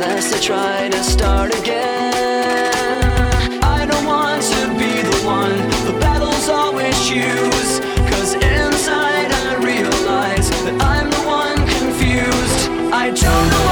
unless I try to start again. I don't want to be the one the battles always choose. Cause inside I realize that I'm the one confused. I don't know.